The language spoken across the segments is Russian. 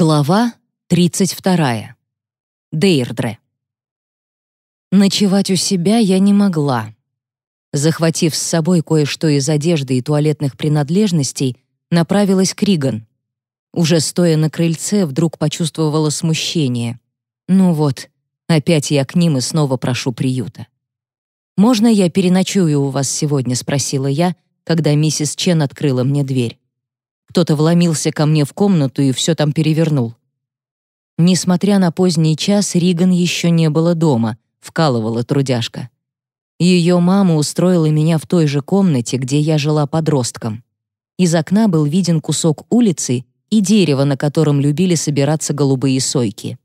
Глава 32. Дейрдре. Ночевать у себя я не могла. Захватив с собой кое-что из одежды и туалетных принадлежностей, направилась к Риган. Уже стоя на крыльце, вдруг почувствовала смущение. Ну вот, опять я к ним и снова прошу приюта. «Можно я переночую у вас сегодня?» — спросила я, когда миссис Чен открыла мне дверь. Кто-то вломился ко мне в комнату и все там перевернул. Несмотря на поздний час, Риган еще не было дома, вкалывала трудяжка. Ее мама устроила меня в той же комнате, где я жила подростком. Из окна был виден кусок улицы и дерево, на котором любили собираться голубые сойки.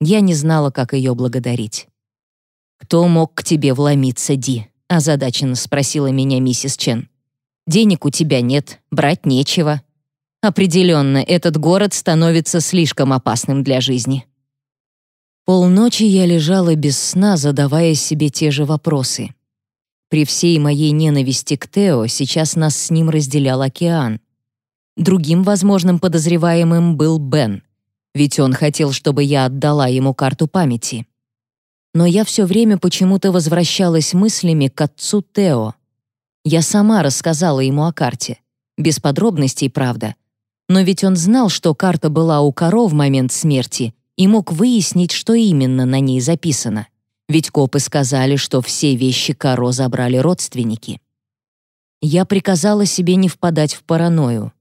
Я не знала, как ее благодарить. «Кто мог к тебе вломиться, Ди?» — озадаченно спросила меня миссис Чен. «Денег у тебя нет, брать нечего. Определенно, этот город становится слишком опасным для жизни. Полночи я лежала без сна, задавая себе те же вопросы. При всей моей ненависти к Тео сейчас нас с ним разделял океан. Другим возможным подозреваемым был Бен, ведь он хотел, чтобы я отдала ему карту памяти. Но я все время почему-то возвращалась мыслями к отцу Тео. Я сама рассказала ему о карте. Без подробностей, правда, но ведь он знал, что карта была у Каро в момент смерти и мог выяснить, что именно на ней записано. Ведь копы сказали, что все вещи Каро забрали родственники. Я приказала себе не впадать в паранойю.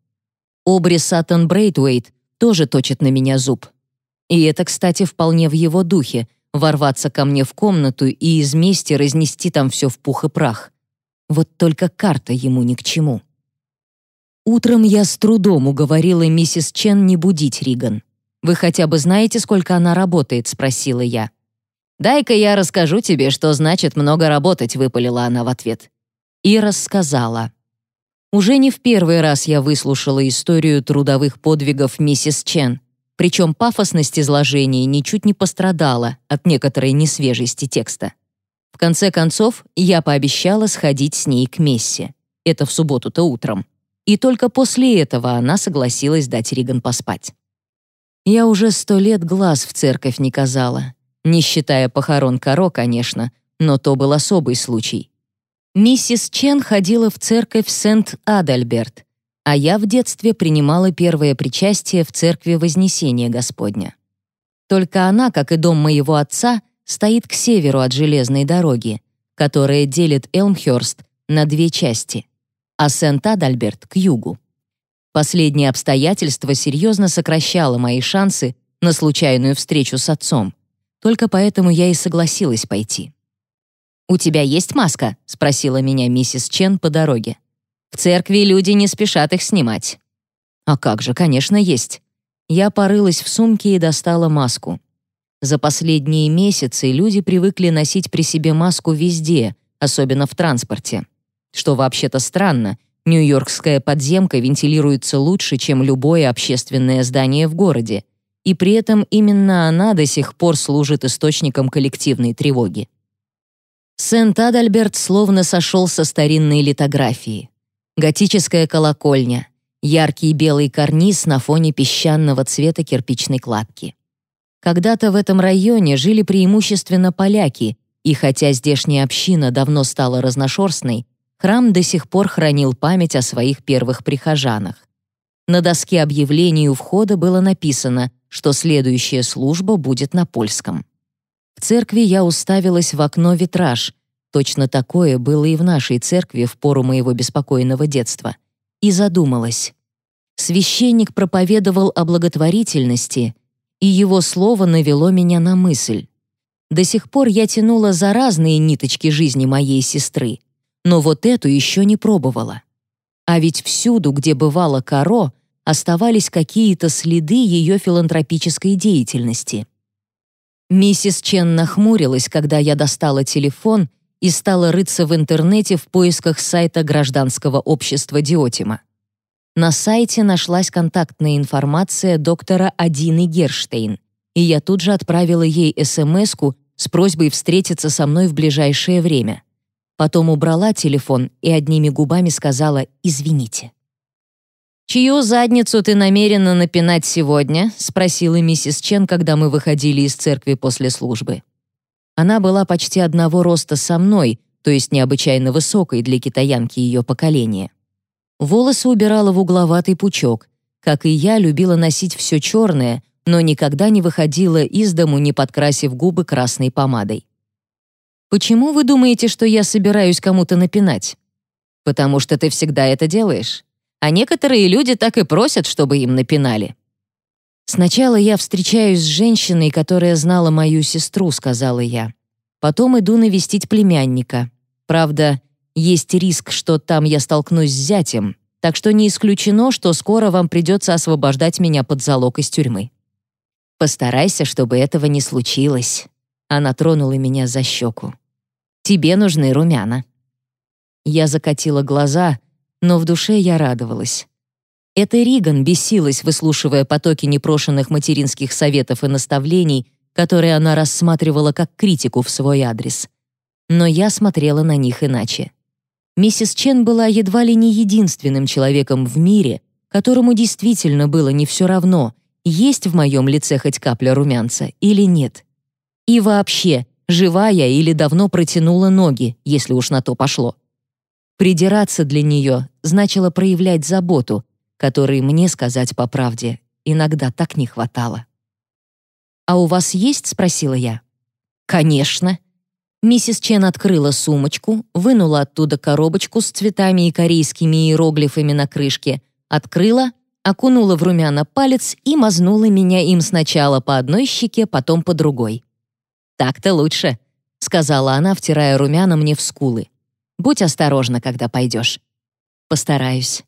Обри Саттон Брейтвейт тоже точит на меня зуб. И это, кстати, вполне в его духе — ворваться ко мне в комнату и из мести разнести там все в пух и прах. Вот только карта ему ни к чему. Утром я с трудом уговорила миссис Чен не будить Риган. «Вы хотя бы знаете, сколько она работает?» — спросила я. «Дай-ка я расскажу тебе, что значит много работать», — выпалила она в ответ. И рассказала. Уже не в первый раз я выслушала историю трудовых подвигов миссис Чен, причем пафосность изложения ничуть не пострадала от некоторой несвежести текста. В конце концов, я пообещала сходить с ней к Мессе. Это в субботу-то утром и только после этого она согласилась дать Риган поспать. Я уже сто лет глаз в церковь не казала, не считая похорон Каро, конечно, но то был особый случай. Миссис Чен ходила в церковь Сент-Адальберт, а я в детстве принимала первое причастие в церкви Вознесения Господня. Только она, как и дом моего отца, стоит к северу от железной дороги, которая делит Элмхёрст на две части а Сент-Адальберт — к югу. Последнее обстоятельство серьезно сокращало мои шансы на случайную встречу с отцом. Только поэтому я и согласилась пойти. «У тебя есть маска?» — спросила меня миссис Чен по дороге. «В церкви люди не спешат их снимать». «А как же, конечно, есть». Я порылась в сумке и достала маску. За последние месяцы люди привыкли носить при себе маску везде, особенно в транспорте. Что вообще-то странно, Нью-Йоркская подземка вентилируется лучше, чем любое общественное здание в городе, и при этом именно она до сих пор служит источником коллективной тревоги. Сент-Адальберт словно сошел со старинной литографии. Готическая колокольня, яркий белый карниз на фоне песчаного цвета кирпичной кладки. Когда-то в этом районе жили преимущественно поляки, и хотя здешняя община давно стала разношерстной, храм до сих пор хранил память о своих первых прихожанах. На доске объявлений у входа было написано, что следующая служба будет на польском. В церкви я уставилась в окно витраж. Точно такое было и в нашей церкви в пору моего беспокойного детства. И задумалась. Священник проповедовал о благотворительности, и его слово навело меня на мысль. До сих пор я тянула за разные ниточки жизни моей сестры — но вот эту еще не пробовала. А ведь всюду, где бывало Каро, оставались какие-то следы ее филантропической деятельности. Миссис Чен нахмурилась, когда я достала телефон и стала рыться в интернете в поисках сайта гражданского общества Диотима. На сайте нашлась контактная информация доктора Адины Герштейн, и я тут же отправила ей смс с просьбой встретиться со мной в ближайшее время. Потом убрала телефон и одними губами сказала «извините». «Чью задницу ты намерена напинать сегодня?» — спросила миссис Чен, когда мы выходили из церкви после службы. Она была почти одного роста со мной, то есть необычайно высокой для китаянки ее поколения. Волосы убирала в угловатый пучок. Как и я, любила носить все черное, но никогда не выходила из дому, не подкрасив губы красной помадой. «Почему вы думаете, что я собираюсь кому-то напинать?» «Потому что ты всегда это делаешь а некоторые люди так и просят, чтобы им напинали. «Сначала я встречаюсь с женщиной, которая знала мою сестру», — сказала я. «Потом иду навестить племянника. Правда, есть риск, что там я столкнусь с зятем, так что не исключено, что скоро вам придется освобождать меня под залог из тюрьмы. Постарайся, чтобы этого не случилось». Она тронула меня за щеку. «Тебе нужны румяна». Я закатила глаза — но в душе я радовалась. Это Риган бесилась, выслушивая потоки непрошенных материнских советов и наставлений, которые она рассматривала как критику в свой адрес. Но я смотрела на них иначе. Миссис Чен была едва ли не единственным человеком в мире, которому действительно было не все равно, есть в моем лице хоть капля румянца или нет. И вообще, жива я или давно протянула ноги, если уж на то пошло. Придираться для нее значило проявлять заботу, которой мне, сказать по правде, иногда так не хватало. «А у вас есть?» — спросила я. «Конечно». Миссис Чен открыла сумочку, вынула оттуда коробочку с цветами и корейскими иероглифами на крышке, открыла, окунула в румяна палец и мазнула меня им сначала по одной щеке, потом по другой. «Так-то лучше», — сказала она, втирая румяна мне в скулы. Будь осторожна, когда пойдешь». «Постараюсь».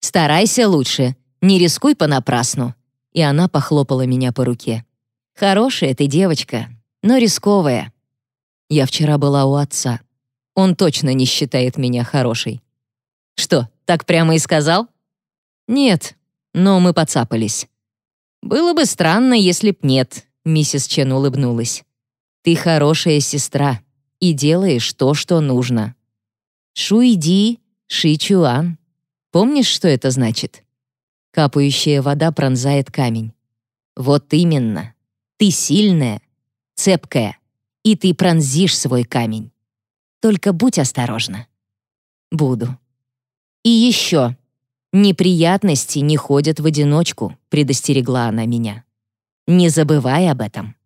«Старайся лучше, не рискуй понапрасну». И она похлопала меня по руке. «Хорошая ты девочка, но рисковая». Я вчера была у отца. Он точно не считает меня хорошей. «Что, так прямо и сказал?» «Нет, но мы поцапались». «Было бы странно, если б нет», — миссис Чен улыбнулась. «Ты хорошая сестра и делаешь то, что нужно. Шуйди, Шичуан. Помнишь, что это значит? Капающая вода пронзает камень. Вот именно. Ты сильная, цепкая, и ты пронзишь свой камень. Только будь осторожна. Буду. И еще. Неприятности не ходят в одиночку, предостерегла она меня. Не забывай об этом.